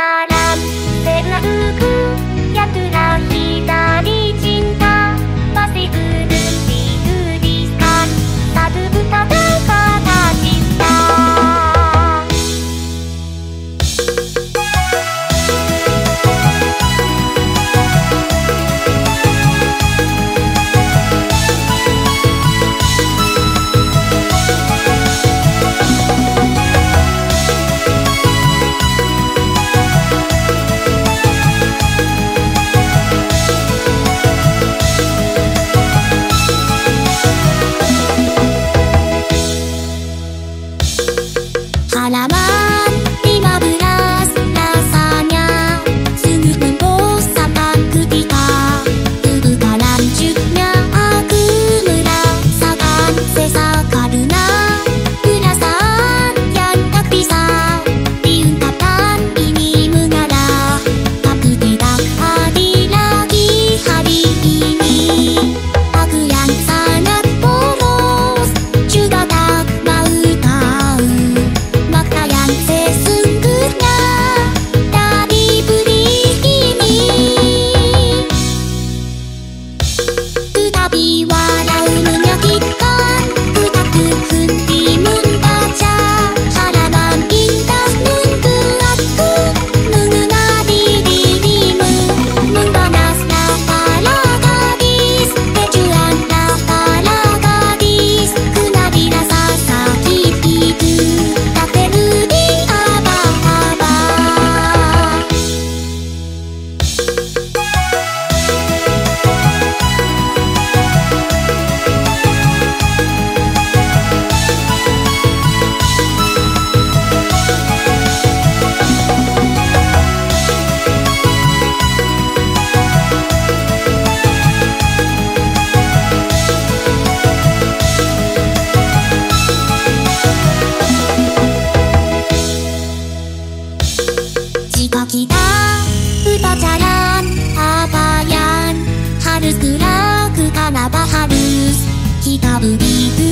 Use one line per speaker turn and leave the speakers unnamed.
la Alabado kita uta jalan apa yang harus dilakukan apa harus kita berikan